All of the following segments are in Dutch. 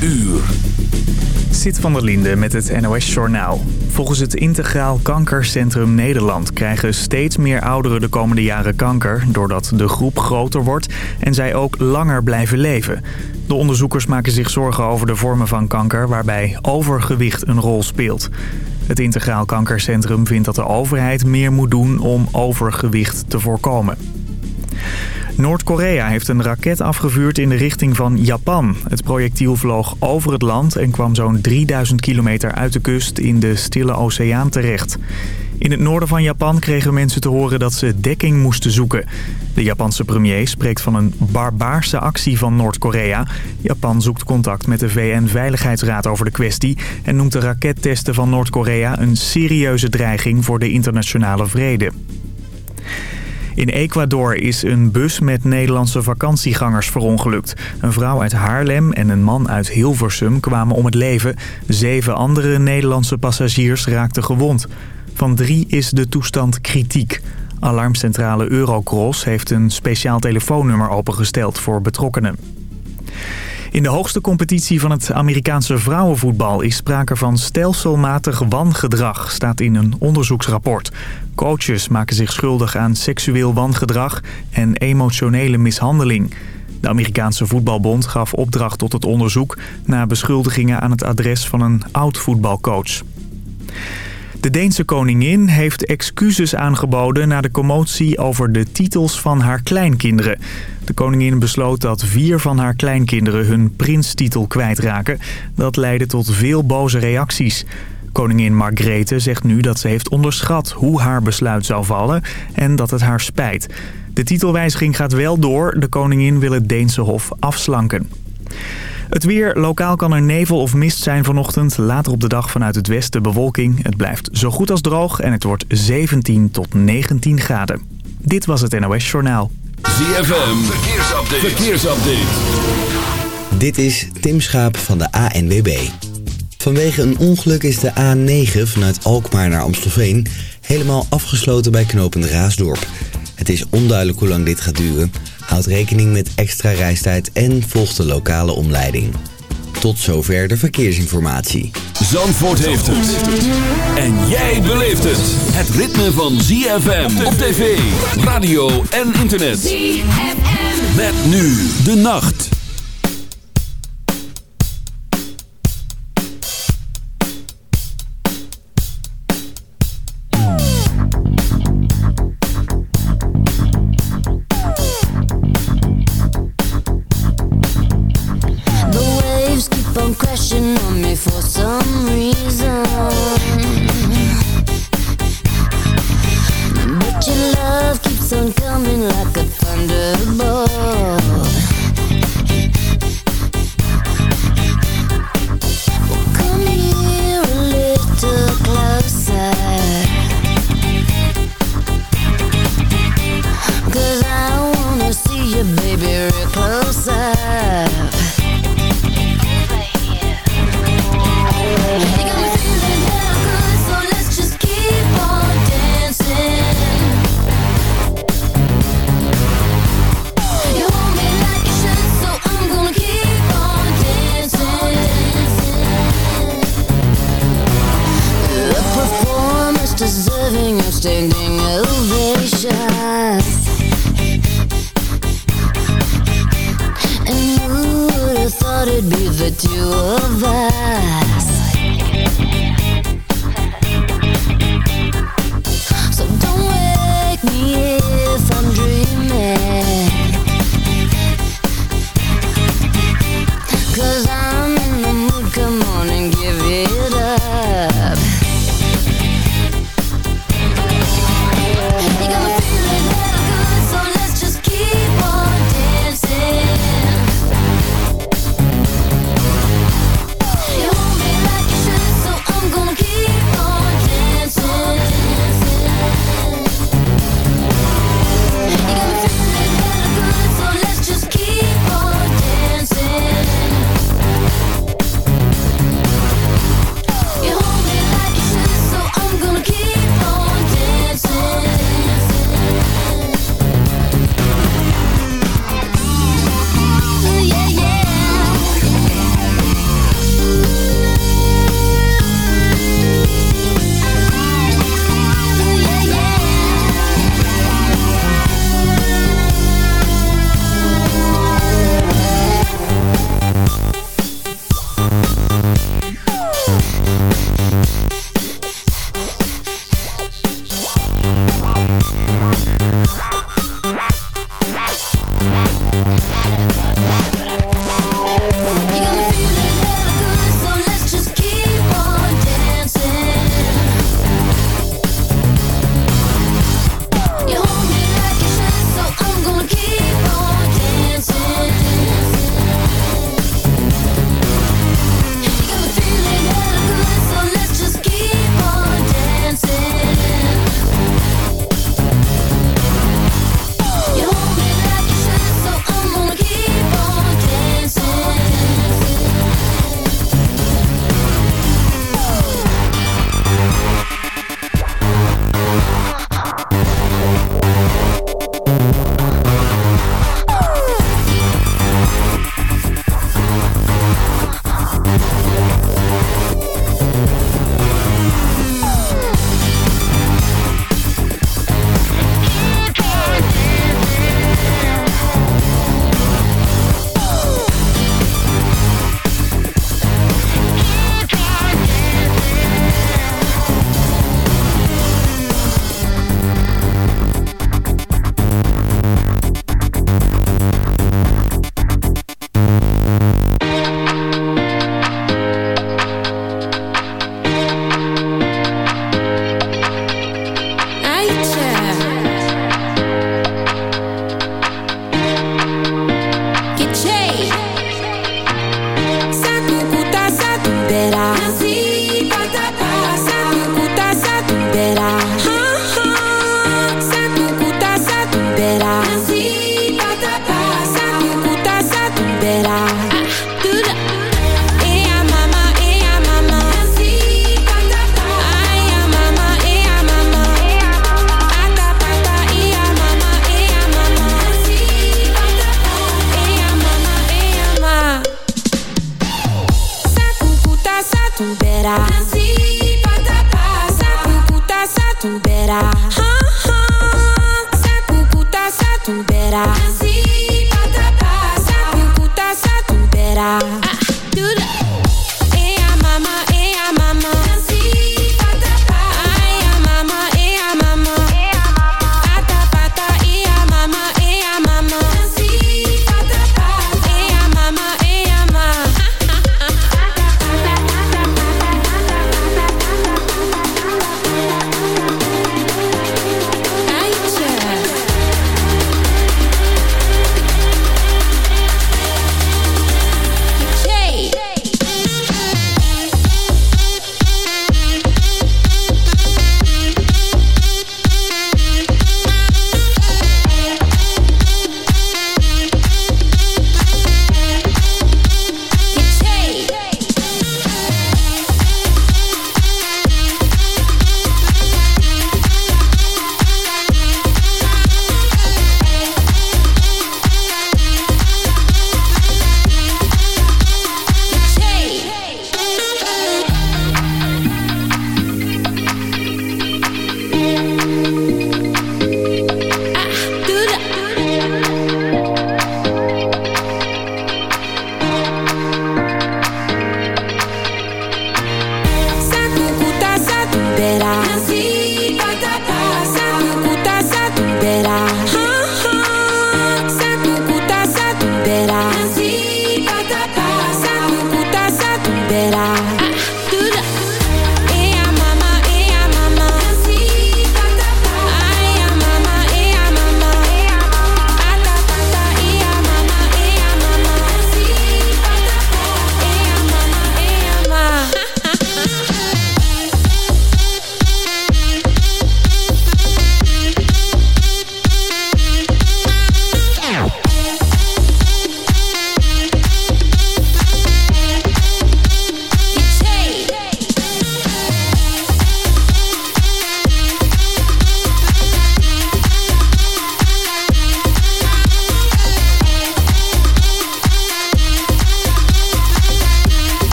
uur. Zit van der Linde met het NOS-journaal. Volgens het Integraal Kankercentrum Nederland krijgen steeds meer ouderen de komende jaren kanker... doordat de groep groter wordt en zij ook langer blijven leven. De onderzoekers maken zich zorgen over de vormen van kanker waarbij overgewicht een rol speelt. Het Integraal Kankercentrum vindt dat de overheid meer moet doen om overgewicht te voorkomen. Noord-Korea heeft een raket afgevuurd in de richting van Japan. Het projectiel vloog over het land en kwam zo'n 3000 kilometer uit de kust in de Stille Oceaan terecht. In het noorden van Japan kregen mensen te horen dat ze dekking moesten zoeken. De Japanse premier spreekt van een barbaarse actie van Noord-Korea. Japan zoekt contact met de VN-veiligheidsraad over de kwestie... en noemt de rakettesten van Noord-Korea een serieuze dreiging voor de internationale vrede. In Ecuador is een bus met Nederlandse vakantiegangers verongelukt. Een vrouw uit Haarlem en een man uit Hilversum kwamen om het leven. Zeven andere Nederlandse passagiers raakten gewond. Van drie is de toestand kritiek. Alarmcentrale Eurocross heeft een speciaal telefoonnummer opengesteld voor betrokkenen. In de hoogste competitie van het Amerikaanse vrouwenvoetbal is sprake van stelselmatig wangedrag, staat in een onderzoeksrapport. Coaches maken zich schuldig aan seksueel wangedrag en emotionele mishandeling. De Amerikaanse voetbalbond gaf opdracht tot het onderzoek... na beschuldigingen aan het adres van een oud-voetbalcoach. De Deense koningin heeft excuses aangeboden na de commotie over de titels van haar kleinkinderen. De koningin besloot dat vier van haar kleinkinderen hun prinstitel kwijtraken. Dat leidde tot veel boze reacties. Koningin Margrethe zegt nu dat ze heeft onderschat hoe haar besluit zou vallen en dat het haar spijt. De titelwijziging gaat wel door. De koningin wil het Deense hof afslanken. Het weer. Lokaal kan er nevel of mist zijn vanochtend. Later op de dag vanuit het westen bewolking. Het blijft zo goed als droog en het wordt 17 tot 19 graden. Dit was het NOS Journaal. ZFM. Verkeersupdate. Verkeersupdate. Dit is Tim Schaap van de ANWB. Vanwege een ongeluk is de A9 vanuit Alkmaar naar Amstelveen... helemaal afgesloten bij knooppunt Raasdorp. Het is onduidelijk hoe lang dit gaat duren... Houd rekening met extra reistijd en volg de lokale omleiding. Tot zover de verkeersinformatie. Zandvoort heeft het. En jij beleeft het. Het ritme van ZFM op tv, radio en internet. ZFM. Met nu de nacht. standing And who would have thought it'd be the two of us? satumberá. Assim, bota passa. tu satumberá. Ha ha. Sacuputa satumberá. Assim, bota passa. Puta satumberá. Ah,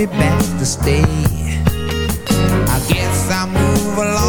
be back to stay. I guess I'll move along.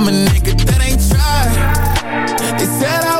I'm a nigga that ain't tried. They said I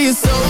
you so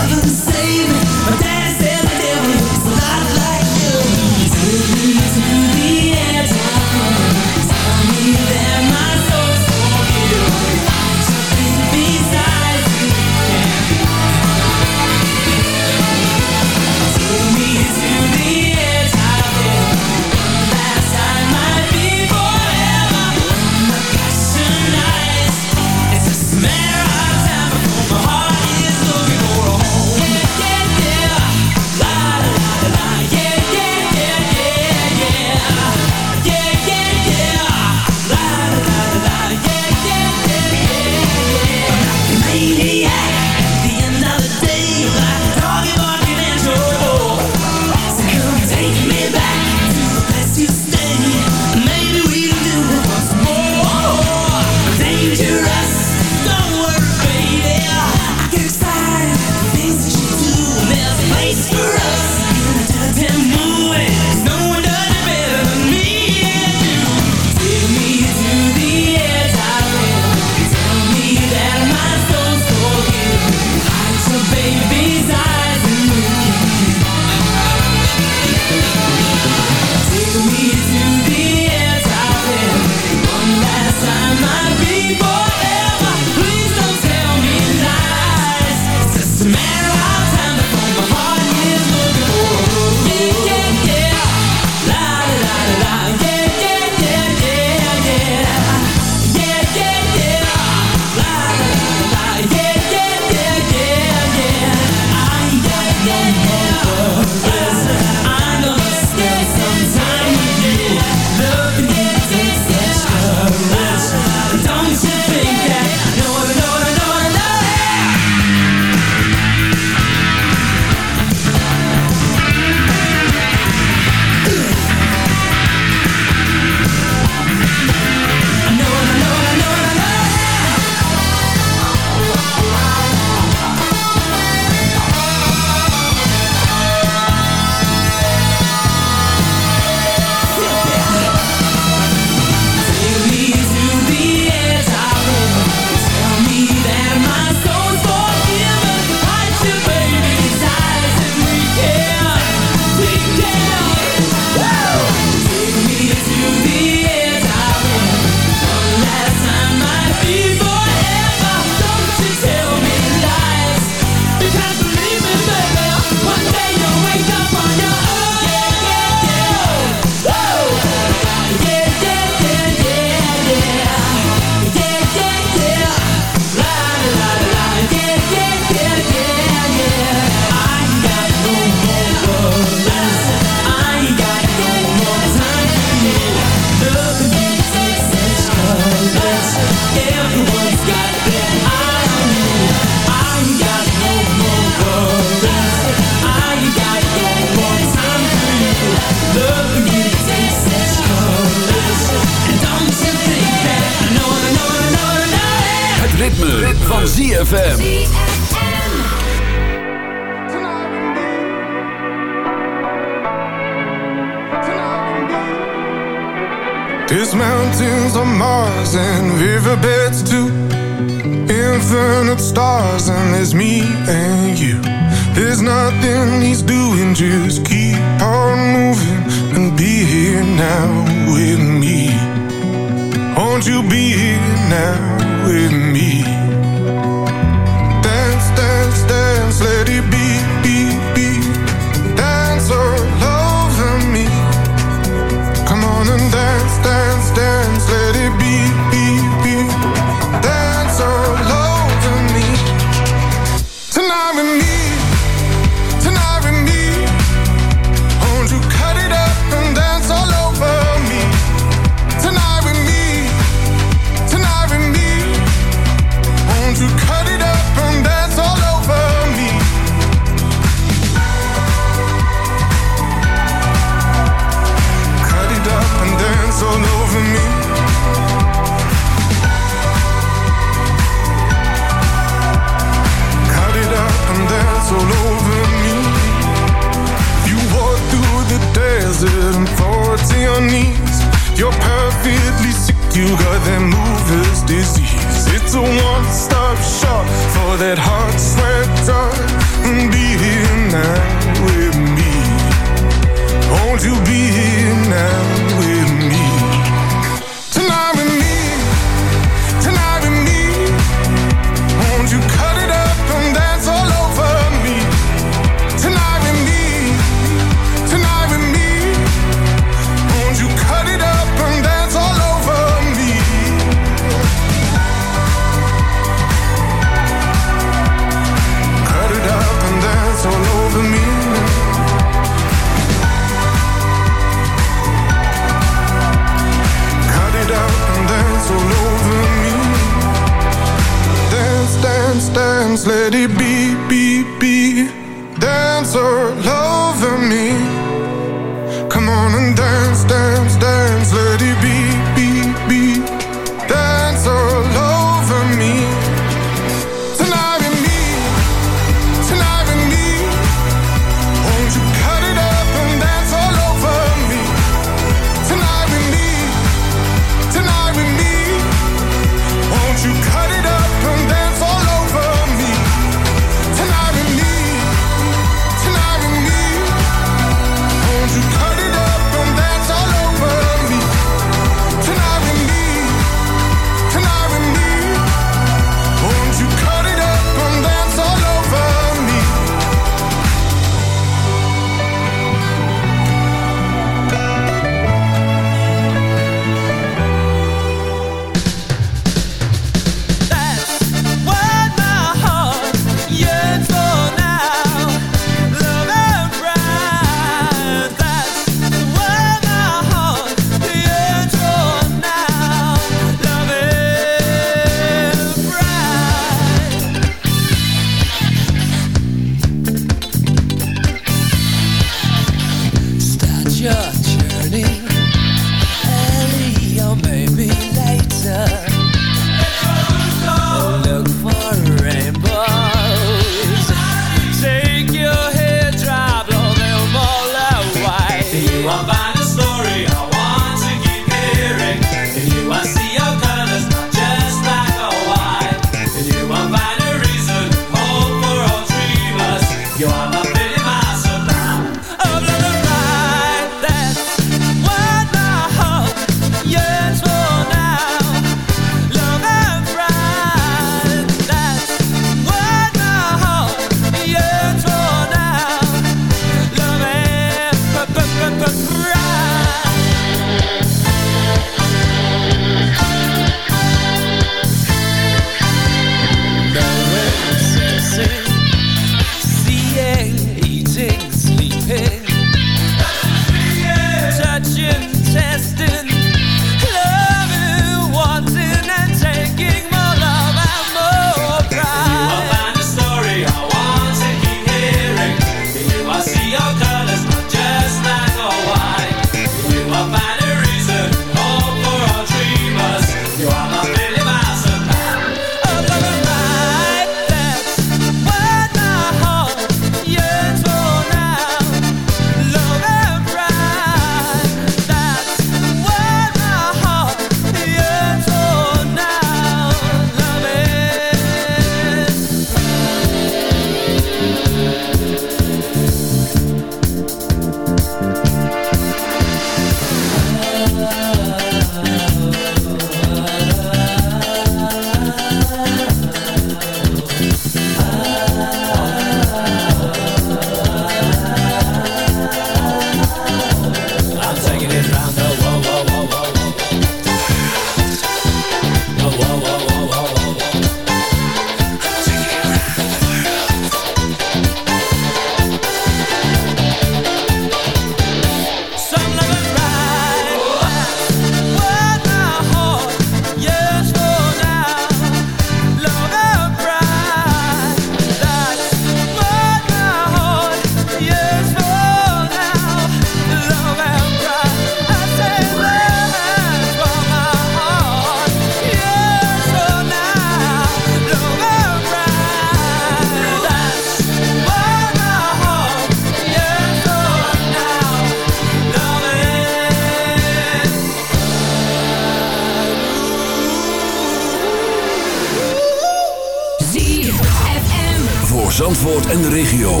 En de regio.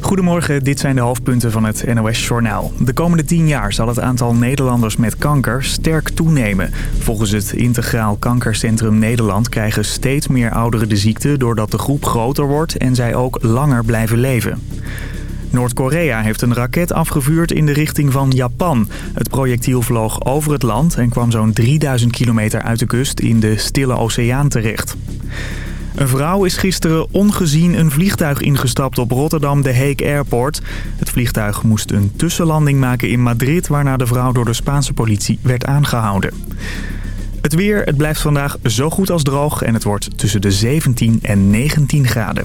Goedemorgen, dit zijn de hoofdpunten van het NOS-journaal. De komende 10 jaar zal het aantal Nederlanders met kanker sterk toenemen. Volgens het Integraal Kankercentrum Nederland krijgen steeds meer ouderen de ziekte... doordat de groep groter wordt en zij ook langer blijven leven. Noord-Korea heeft een raket afgevuurd in de richting van Japan. Het projectiel vloog over het land en kwam zo'n 3000 kilometer uit de kust in de Stille Oceaan terecht. Een vrouw is gisteren ongezien een vliegtuig ingestapt op Rotterdam de Hague Airport. Het vliegtuig moest een tussenlanding maken in Madrid... waarna de vrouw door de Spaanse politie werd aangehouden. Het weer, het blijft vandaag zo goed als droog... en het wordt tussen de 17 en 19 graden.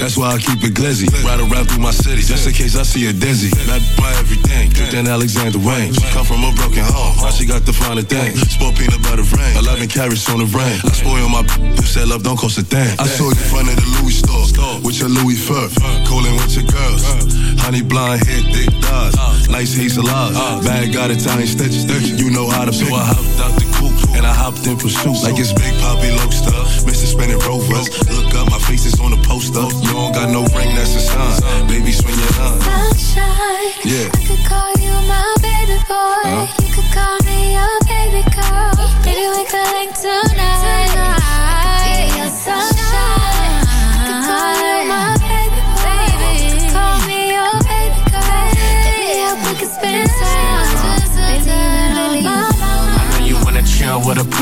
That's why I keep it glizzy. Ride around through my city. Just in case I see a dizzy. Not my everything. Took that Alexander Wayne. She come from a broken home. Now she got the finer thing. Sport peanut butter rain. 11 carrots on the rain. I spoil my You said love don't cost a thing. I saw you in front of the Louis store. With your Louis fur. Cooling with your girls. Honey blonde hair, thick thighs. Nice hazel eyes. Bag got Italian stitches. You know how to pick. So I hopped out the coupe and I hopped in pursuit. Like it's Big Poppy Lobster. Mr. Spinning Rovers. Look up, my face is on the poster. You don't got no ring, that's a sign. Baby, swing your line. Sunshine, Yeah.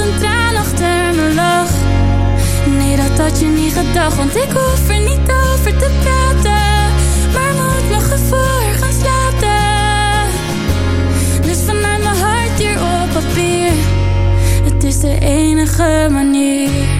een traan achter lach. Nee, dat had je niet gedacht, want ik hoef er niet over te praten. Maar moet mijn gevoel gaan slapen. Dus vanuit mijn hart hier op papier, het is de enige manier.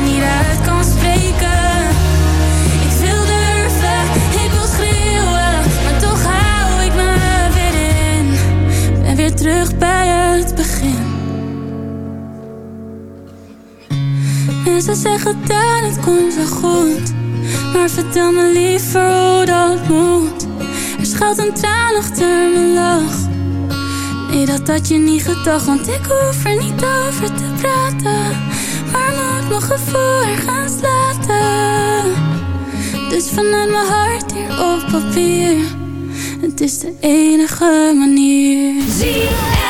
uit kan spreken. Ik wil durven, ik wil schreeuwen, maar toch hou ik me weer in. Ben weer terug bij het begin. Mensen zeggen dat het komt wel goed, maar vertel me liever hoe dat moet. Er schuilt een traan achter mijn lach. Nee, dat had je niet gedacht, want ik hoef er niet over te praten. Mijn gevoel ergens laten. Dus vanuit mijn hart hier op papier. Het is de enige manier. You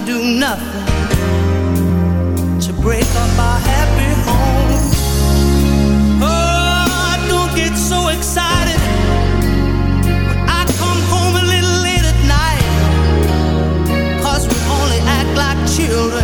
gonna do nothing to break up our happy home. Oh, don't get so excited when I come home a little late at night. Cause we only act like children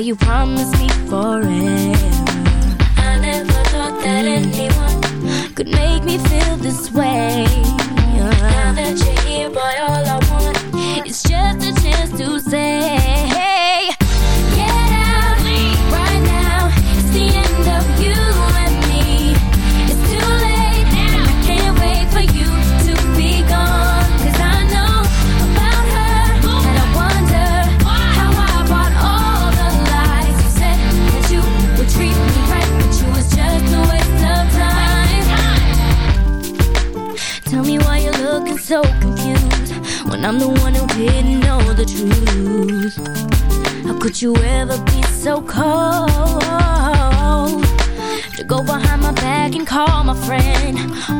you promised me forever.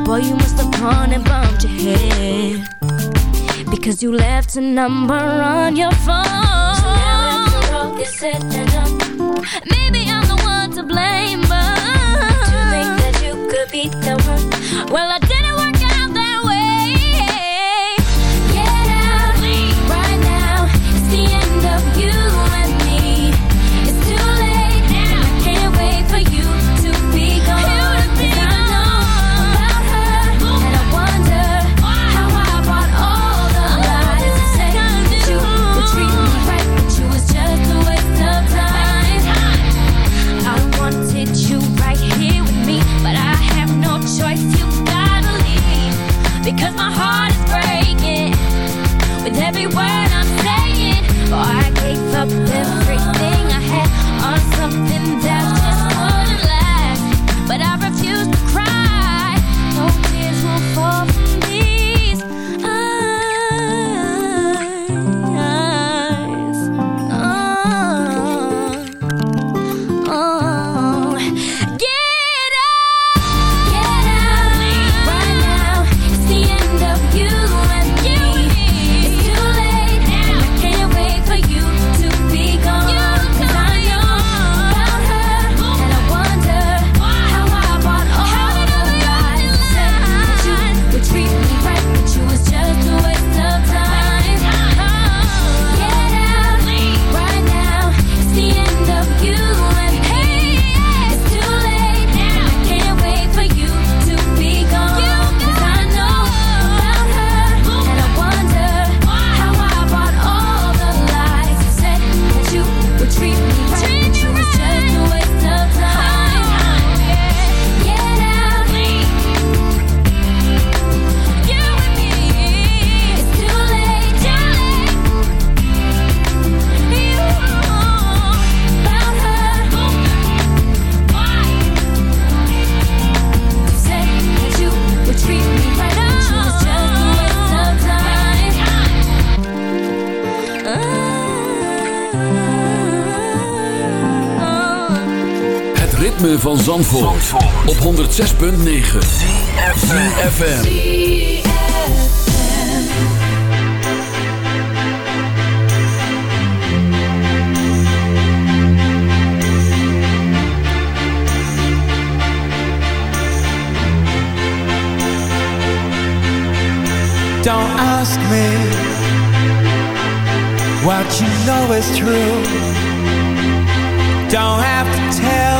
Boy, you must have gone and bumped your head. Because you left a number on your phone. So now after all is said and done Maybe I'm the one to blame, but To think that you could be the one. Well, I did van Zandvoort, Zandvoort. op 106.9 CFFM Don't ask me What you know is true. Don't have to tell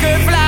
Good fly.